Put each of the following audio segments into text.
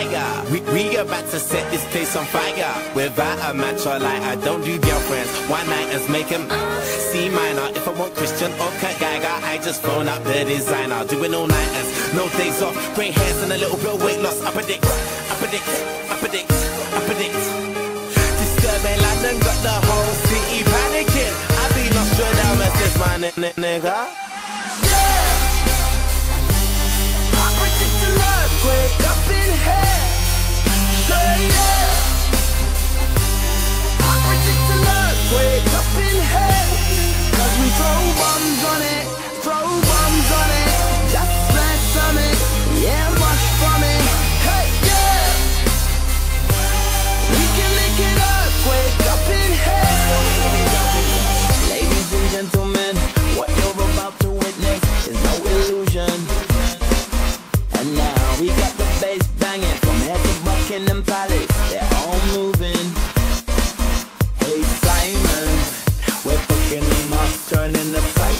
tiger. We, we about to set this place on fire. Without a match or light, I don't do girlfriends. One nighters make him C minor. If I want Christian or Kurt Geiger, I just phone up the designer. Doing all nighters, no days off. Grey hairs and a little bit of weight loss. I predict, I predict, I predict, I predict. Disturbing London got the whole city panicking. I be Nostradamus, this my nigga. Yeah! I predict an earthquake They're all moving. Hey Simon, we're turning the cycle.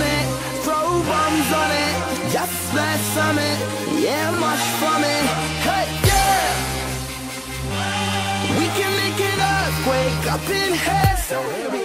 it, throw bombs on it. Just like summit, yeah, much from it. Up in here. So here we